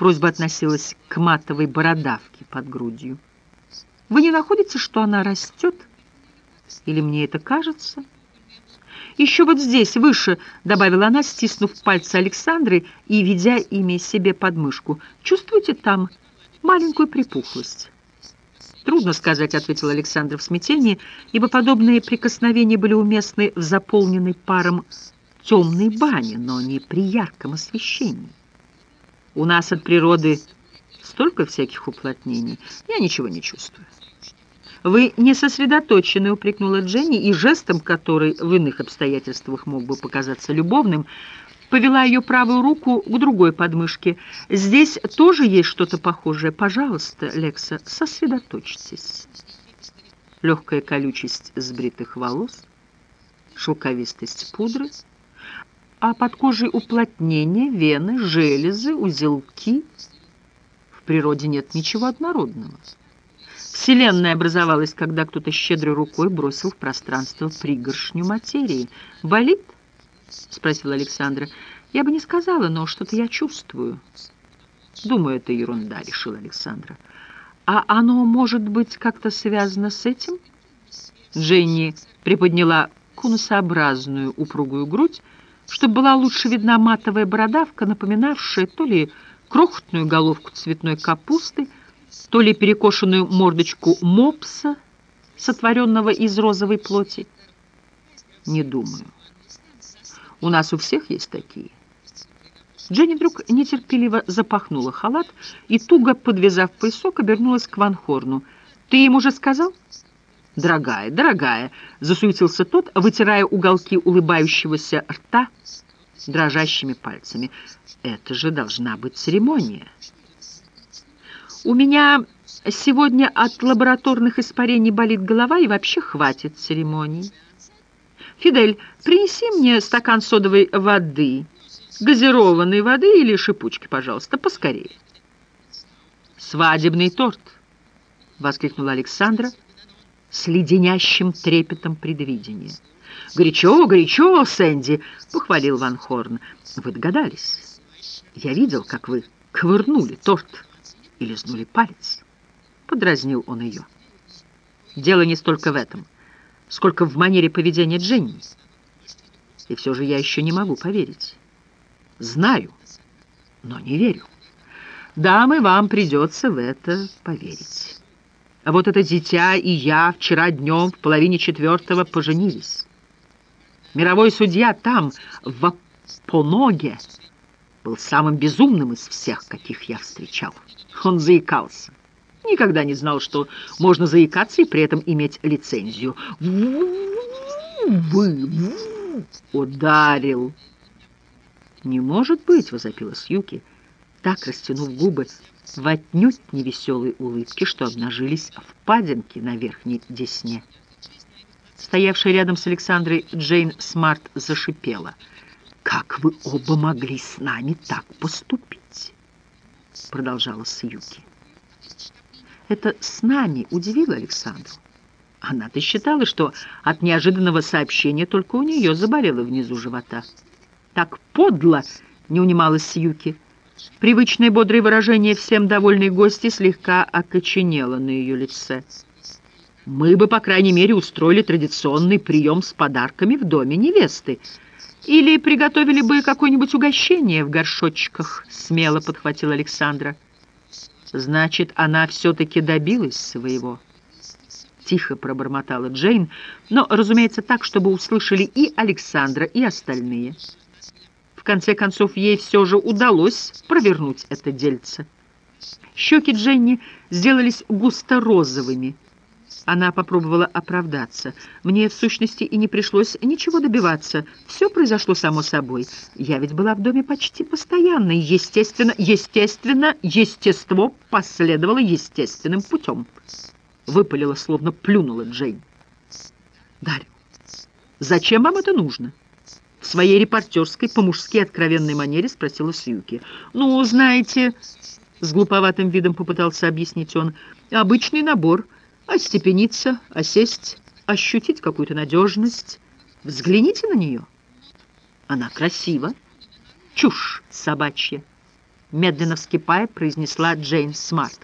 Просьба относилась к матовой бородавке под грудью. «Вы не находите, что она растет? Или мне это кажется?» «Еще вот здесь, выше», — добавила она, стиснув пальцы Александры и ведя ими себе под мышку. «Чувствуете там маленькую припухлость?» «Трудно сказать», — ответил Александр в смятении, ибо подобные прикосновения были уместны в заполненной паром темной бане, но не при ярком освещении. «У нас от природы столько всяких уплотнений, я ничего не чувствую». «Вы не сосредоточены», — упрекнула Дженни, и жестом, который в иных обстоятельствах мог бы показаться любовным, повела ее правую руку к другой подмышке. «Здесь тоже есть что-то похожее. Пожалуйста, Лекса, сосредоточьтесь». Легкая колючесть сбритых волос, шелковистость пудры, а под кожей уплотнение, вены, железы, узелки. В природе нет ничего однородного. Вселенная образовалась, когда кто-то щедрой рукой бросил в пространство пригоршню материи. «Болит?» — спросила Александра. «Я бы не сказала, но что-то я чувствую». «Думаю, это ерунда», — решила Александра. «А оно может быть как-то связано с этим?» Дженни приподняла конусообразную упругую грудь, чтобы была лучше видна матовая бородавка, напоминавшая то ли крохотную головку цветной капусты, то ли перекошенную мордочку мопса, сотворенного из розовой плоти. Не думаю. У нас у всех есть такие. Дженни вдруг нетерпеливо запахнула халат и, туго подвязав поясок, обернулась к Ван Хорну. «Ты им уже сказал?» «Дорогая, дорогая!» — засуетился тот, вытирая уголки улыбающегося рта дрожащими пальцами. «Это же должна быть церемония!» У меня сегодня от лабораторных испарений болит голова, и вообще хватит церемоний. Фидель, принеси мне стакан содовой воды, газированной воды или шипучки, пожалуйста, поскорее. «Свадебный торт!» — воскликнула Александра с леденящим трепетом предвидения. «Горячо, горячо, Сэнди!» — похвалил Ван Хорн. «Вы догадались? Я видел, как вы ковырнули торт» и лизнули палец. Подразнил он ее. Дело не столько в этом, сколько в манере поведения Дженни. И все же я еще не могу поверить. Знаю, но не верю. Дамы, вам придется в это поверить. А вот это дитя и я вчера днем в половине четвертого поженились. Мировой судья там, в Апоноге, был самым безумным из всех, каких я встречал. Он заикался. Никогда не знал, что можно заикаться и при этом иметь лицензию. Ударил. «Не может быть!» — возопила Сьюки, так растянув губы в отнюдь невеселой улыбке, что обнажились впадинки на верхней десне. Стоявшая рядом с Александрой Джейн Смарт зашипела. «Как вы оба могли с нами так поступить?» продолжала Сьюки. Это с нами удивило Александру. Она-то считала, что от неожиданного сообщения только у нее заболело внизу живота. Так подло не унималась Сьюки. Привычное бодрое выражение всем довольной гости слегка окоченело на ее лице. «Мы бы, по крайней мере, устроили традиционный прием с подарками в доме невесты», или приготовили бы какое-нибудь угощение в горшочках, смело подхватил Александра. Значит, она все-таки добилась своего. Тихо пробормотала Джейн, но, разумеется, так, чтобы услышали и Александра, и остальные. В конце концов, ей все же удалось провернуть это дельце. Щеки Дженни сделались густо-розовыми, она попробовала оправдаться. Мне, в сущности, и не пришлось ничего добиваться. Все произошло само собой. Я ведь была в доме почти постоянно. Естественно, естественно, естество последовало естественным путем. Выпалила, словно плюнула Джейн. Дарья, зачем вам это нужно? Своей репортерской, по-мужски откровенной манере спросила Сьюки. «Ну, знаете...» — с глуповатым видом попытался объяснить он. «Обычный набор — остепениться, осесть, ощутить какую-то надежность. Взгляните на нее. Она красива. Чушь собачья. медленно вскипая, произнесла Джейн Смарт.